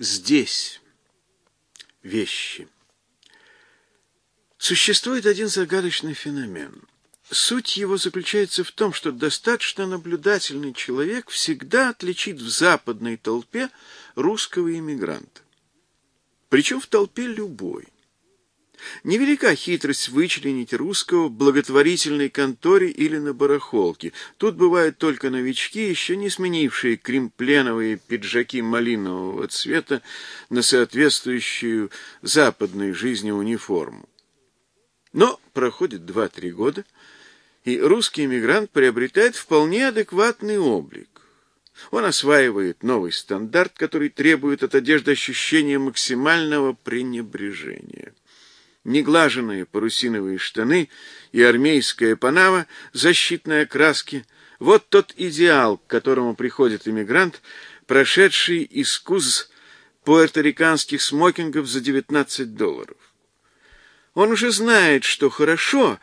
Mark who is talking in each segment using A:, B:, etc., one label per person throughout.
A: здесь вещи. Существует один загадочный феномен. Суть его заключается в том, что достаточно наблюдательный человек всегда отличит в западной толпе русского иммигранта. Причем в толпе любой. Невелика хитрость вычленить русского в благотворительной конторе или на барахолке. Тут бывают только новички, еще не сменившие кремпленовые пиджаки малинового цвета на соответствующую западной жизни униформу. Но проходит два-три года, и русский эмигрант приобретает вполне адекватный облик. Он осваивает новый стандарт, который требует от одежды ощущения максимального пренебрежения неглаженные парусиновые штаны и армейская панама защитной окраски – вот тот идеал, к которому приходит иммигрант, прошедший искус пуэрториканских смокингов за 19 долларов. Он уже знает, что хорошо,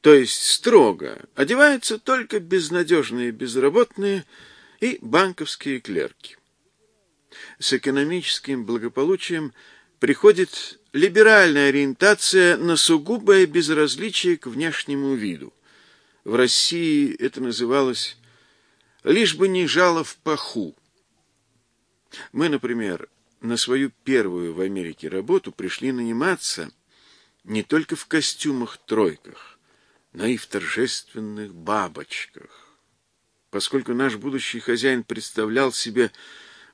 A: то есть строго, одеваются только безнадежные безработные и банковские клерки. С экономическим благополучием приходит либеральная ориентация на сугубое безразличие к внешнему виду. В России это называлось «лишь бы не жало в паху». Мы, например, на свою первую в Америке работу пришли наниматься не только в костюмах-тройках, но и в торжественных бабочках, поскольку наш будущий хозяин представлял себе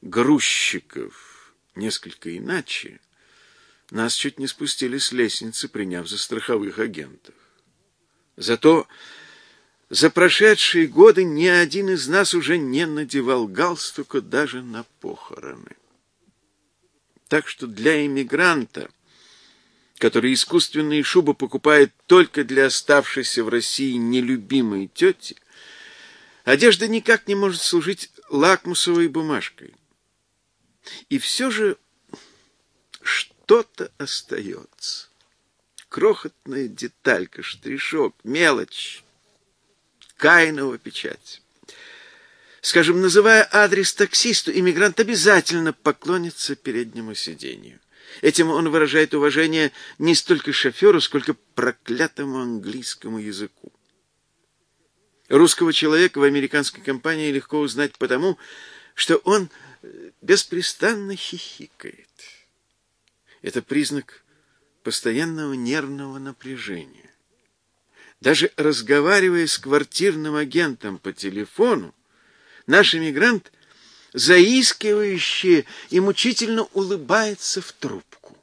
A: грузчиков несколько иначе, нас чуть не спустили с лестницы, приняв за страховых агентов. Зато за прошедшие годы ни один из нас уже не надевал галстука даже на похороны. Так что для иммигранта, который искусственные шубы покупает только для оставшейся в России нелюбимой тети, одежда никак не может служить лакмусовой бумажкой. И все же что-то остается. Крохотная деталька, штришок, мелочь. Каинова печать. Скажем, называя адрес таксисту, иммигрант обязательно поклонится переднему сиденью. Этим он выражает уважение не столько шоферу, сколько проклятому английскому языку. Русского человека в американской компании легко узнать потому, что он беспрестанно хихикает. Это признак постоянного нервного напряжения. Даже разговаривая с квартирным агентом по телефону, наш эмигрант заискивающе и мучительно улыбается в трубку.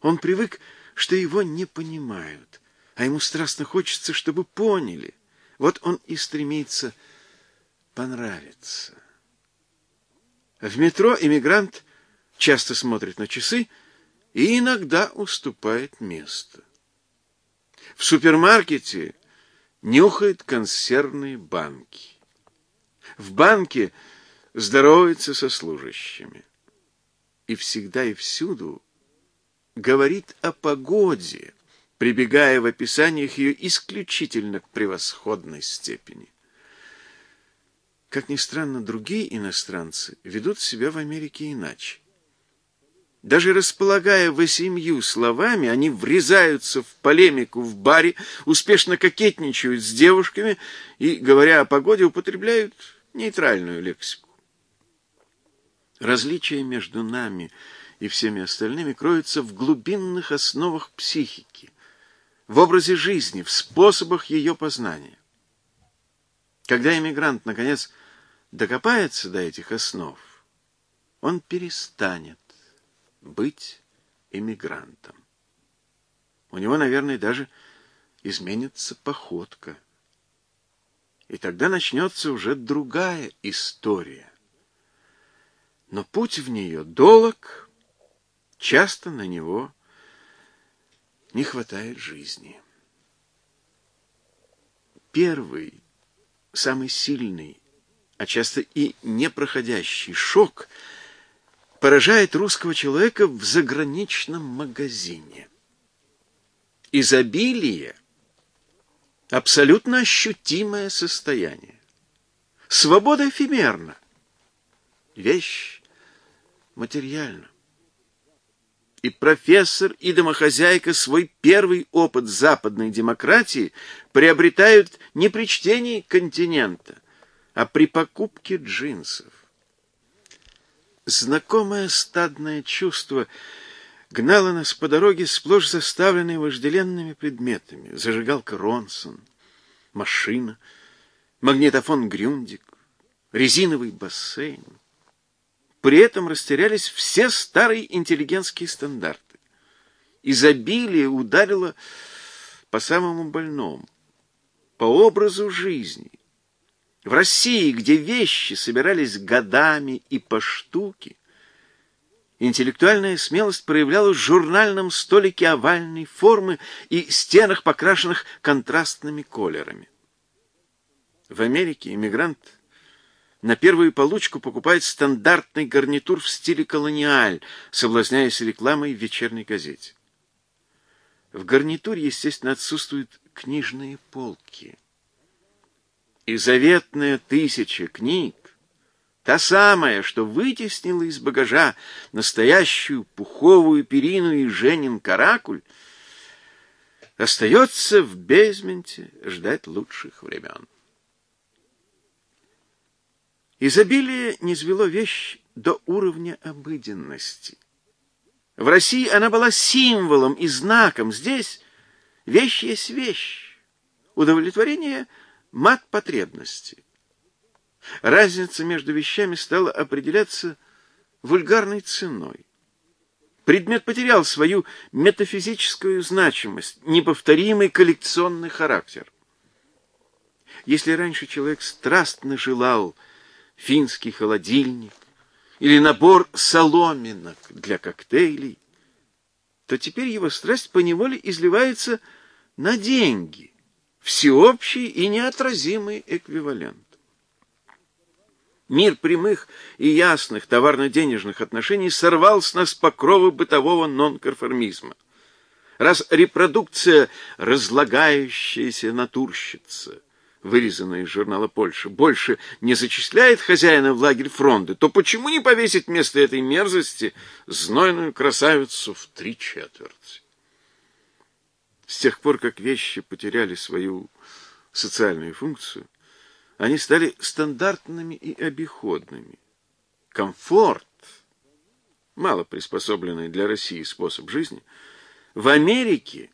A: Он привык, что его не понимают, а ему страстно хочется, чтобы поняли. Вот он и стремится понравиться. В метро эмигрант часто смотрит на часы и иногда уступает место. В супермаркете нюхает консервные банки. В банке здоровается со служащими. И всегда и всюду говорит о погоде, прибегая в описаниях ее исключительно к превосходной степени. Как ни странно, другие иностранцы ведут себя в Америке иначе. Даже располагая восемью словами, они врезаются в полемику в баре, успешно кокетничают с девушками и, говоря о погоде, употребляют нейтральную лексику. Различие между нами и всеми остальными кроется в глубинных основах психики, в образе жизни, в способах ее познания. Когда иммигрант, наконец, докопается до этих основ, он перестанет быть эмигрантом. У него, наверное, даже изменится походка. И тогда начнется уже другая история. Но путь в нее долог, часто на него не хватает жизни. Первый, самый сильный, а часто и непроходящий шок – поражает русского человека в заграничном магазине. Изобилие – абсолютно ощутимое состояние. Свобода эфемерна. Вещь материально. И профессор, и домохозяйка свой первый опыт западной демократии приобретают не при чтении континента, а при покупке джинсов. Знакомое стадное чувство гнало нас по дороге, сплошь заставленной вожделенными предметами. Зажигалка Ронсон, машина, магнитофон Грюндик, резиновый бассейн. При этом растерялись все старые интеллигентские стандарты. Изобилие ударило по самому больному, по образу жизни. В России, где вещи собирались годами и по штуке, интеллектуальная смелость проявлялась в журнальном столике овальной формы и стенах, покрашенных контрастными колерами. В Америке иммигрант на первую получку покупает стандартный гарнитур в стиле колониаль, соблазняясь рекламой в вечерней газете. В гарнитуре, естественно, отсутствуют книжные полки. И заветная тысяча книг, та самая, что вытеснила из багажа настоящую пуховую перину и Женин каракуль, остается в Безменте ждать лучших времен. Изобилие низвело вещь до уровня обыденности. В России она была символом и знаком. Здесь вещь есть вещь. Удовлетворение — мат потребности. Разница между вещами стала определяться вульгарной ценой. Предмет потерял свою метафизическую значимость, неповторимый коллекционный характер. Если раньше человек страстно желал финский холодильник или набор соломинок для коктейлей, то теперь его страсть поневоле изливается на деньги, всеобщий и неотразимый эквивалент. Мир прямых и ясных товарно-денежных отношений сорвал с нас покровы бытового нонконформизма. Раз репродукция разлагающаяся натурщица вырезанная из журнала Польша, больше не зачисляет хозяина в лагерь фронта, то почему не повесить вместо этой мерзости знойную красавицу в три четверти? С тех пор, как вещи потеряли свою социальную функцию, они стали стандартными и обиходными. Комфорт, мало приспособленный для России способ жизни, в Америке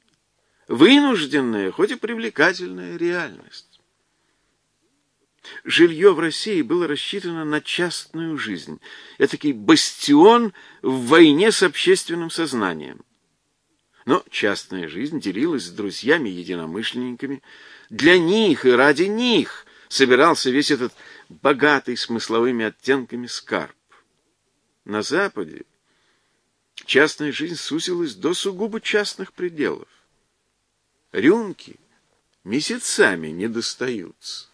A: вынужденная, хоть и привлекательная реальность. Жилье в России было рассчитано на частную жизнь. Этакий бастион в войне с общественным сознанием. Но частная жизнь делилась с друзьями-единомышленниками. Для них и ради них собирался весь этот богатый смысловыми оттенками скарб. На Западе частная жизнь сузилась до сугубо частных пределов. Рюмки месяцами не достаются.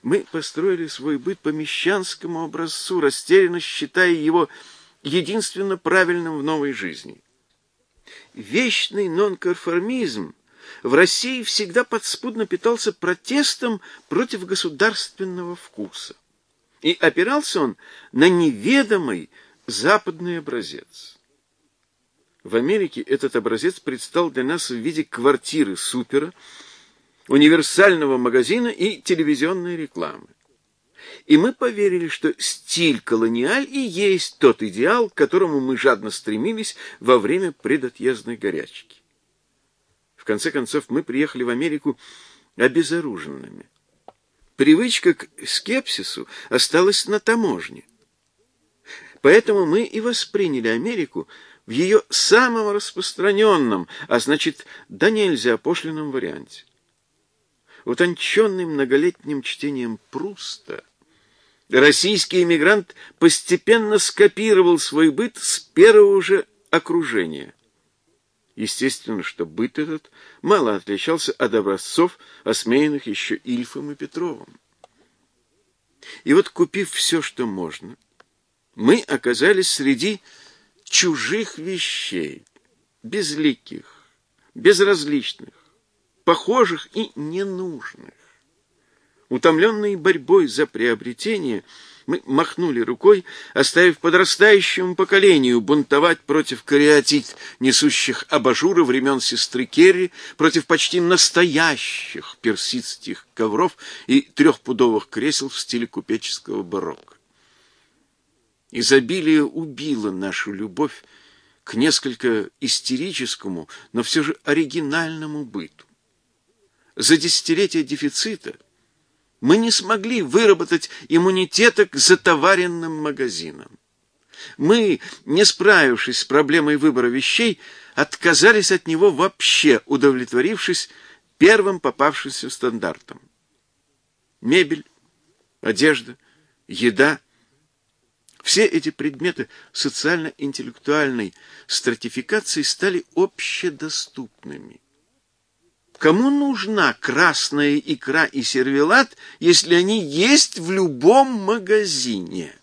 A: Мы построили свой быт по мещанскому образцу, растерянно считая его единственно правильным в новой жизни. Вечный нонконформизм в России всегда подспудно питался протестом против государственного вкуса. И опирался он на неведомый западный образец. В Америке этот образец предстал для нас в виде квартиры супера, универсального магазина и телевизионной рекламы. И мы поверили, что стиль колониаль и есть тот идеал, к которому мы жадно стремились во время предотъездной горячки. В конце концов, мы приехали в Америку обезоруженными. Привычка к скепсису осталась на таможне. Поэтому мы и восприняли Америку в ее самом распространенном, а значит, да нельзя опошленном варианте утонченным многолетним чтением Пруста, российский эмигрант постепенно скопировал свой быт с первого же окружения. Естественно, что быт этот мало отличался от образцов, осмеянных еще Ильфом и Петровым. И вот, купив все, что можно, мы оказались среди чужих вещей, безликих, безразличных, похожих и ненужных. Утомленные борьбой за приобретение, Мы махнули рукой, оставив подрастающему поколению бунтовать против кариатит, несущих абажуры времен сестры Керри, против почти настоящих персидских ковров и трехпудовых кресел в стиле купеческого барокко. Изобилие убило нашу любовь к несколько истерическому, но все же оригинальному быту. За десятилетия дефицита – мы не смогли выработать иммунитета к затоваренным магазинам. Мы, не справившись с проблемой выбора вещей, отказались от него вообще, удовлетворившись первым попавшимся стандартом. Мебель, одежда, еда – все эти предметы социально-интеллектуальной стратификации стали общедоступными. Кому нужна красная икра и сервелат, если они есть в любом магазине?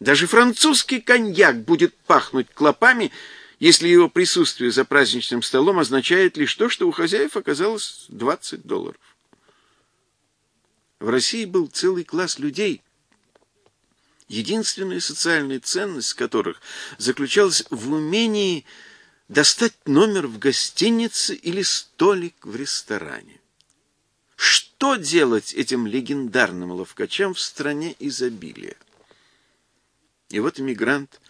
A: Даже французский коньяк будет пахнуть клопами, если его присутствие за праздничным столом означает лишь то, что у хозяев оказалось 20 долларов. В России был целый класс людей, единственная социальная ценность которых заключалась в умении достать номер в гостинице или столик в ресторане. Что делать этим легендарным ловкачам в стране изобилия? И вот иммигрант,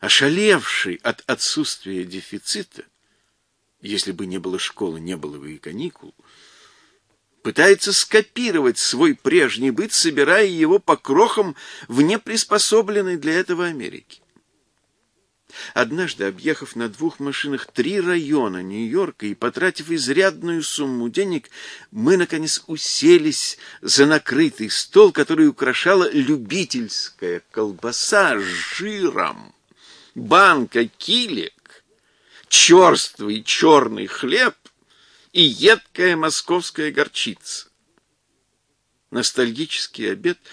A: ошалевший от отсутствия дефицита, если бы не было школы, не было бы и каникул, пытается скопировать свой прежний быт, собирая его по крохам в неприспособленной для этого Америке. Однажды, объехав на двух машинах три района Нью-Йорка и потратив изрядную сумму денег, мы, наконец, уселись за накрытый стол, который украшала любительская колбаса с жиром, банка килек, черствый черный хлеб и едкая московская горчица. Ностальгический обед —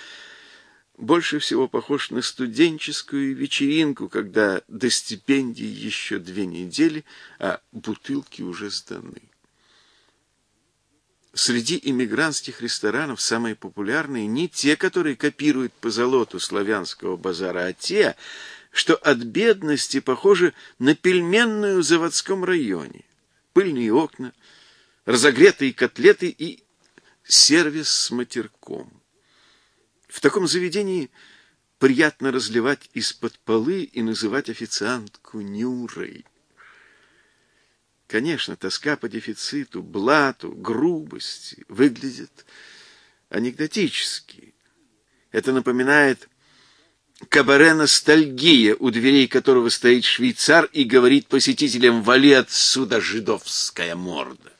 A: больше всего похож на студенческую вечеринку, когда до стипендии еще две недели, а бутылки уже сданы. Среди иммигрантских ресторанов самые популярные не те, которые копируют по золоту славянского базара, а те, что от бедности похожи на пельменную в заводском районе. Пыльные окна, разогретые котлеты и сервис с матерком. В таком заведении приятно разливать из-под полы и называть официантку Нюрой. Конечно, тоска по дефициту, блату, грубости выглядит анекдотически. Это напоминает кабаре «Ностальгия», у дверей которого стоит швейцар и говорит посетителям «Вали отсюда, жидовская морда».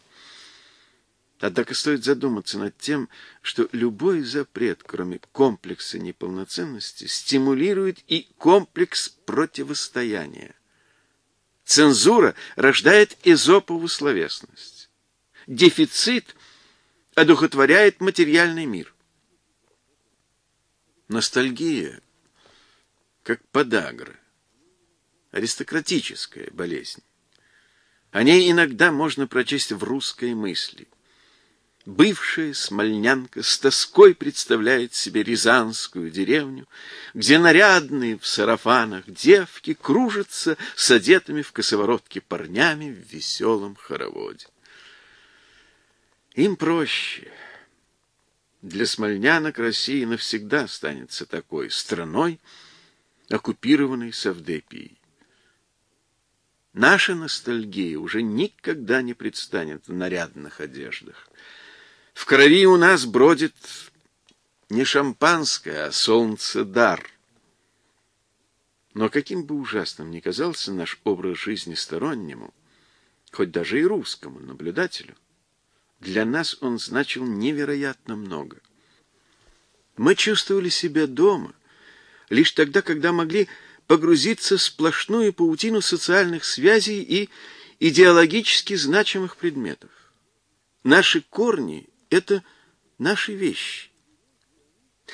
A: Однако стоит задуматься над тем, что любой запрет, кроме комплекса неполноценности, стимулирует и комплекс противостояния. Цензура рождает эзопову словесность. Дефицит одухотворяет материальный мир. Ностальгия, как подагра, аристократическая болезнь. О ней иногда можно прочесть в русской мысли – Бывшая смольнянка с тоской представляет себе рязанскую деревню, где нарядные в сарафанах девки кружатся с одетыми в косоворотке парнями в веселом хороводе. Им проще. Для смольнянок России навсегда останется такой страной, оккупированной Савдепией. Наша ностальгия уже никогда не предстанет в нарядных одеждах. В крови у нас бродит не шампанское, а солнце-дар. Но каким бы ужасным ни казался наш образ жизни стороннему, хоть даже и русскому наблюдателю, для нас он значил невероятно много. Мы чувствовали себя дома лишь тогда, когда могли погрузиться в сплошную паутину социальных связей и идеологически значимых предметов. Наши корни это наши вещи.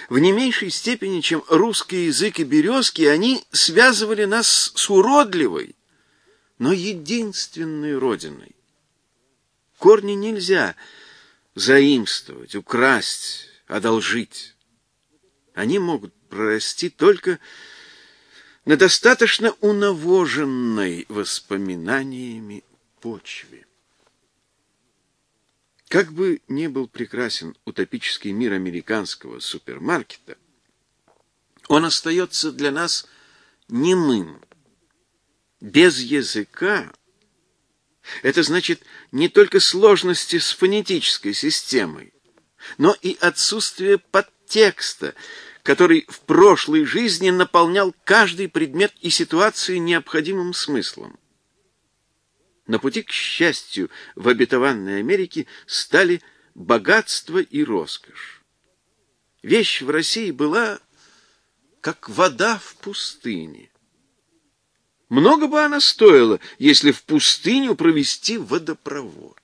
A: В не меньшей степени, чем русский язык и березки, они связывали нас с уродливой, но единственной родиной. Корни нельзя заимствовать, украсть, одолжить. Они могут прорасти только на достаточно унавоженной воспоминаниями почве. Как бы ни был прекрасен утопический мир американского супермаркета, он остается для нас немым. Без языка это значит не только сложности с фонетической системой, но и отсутствие подтекста, который в прошлой жизни наполнял каждый предмет и ситуацию необходимым смыслом. На пути к счастью в обетованной Америке стали богатство и роскошь. Вещь в России была как вода в пустыне. Много бы она стоила, если в пустыню провести водопровод.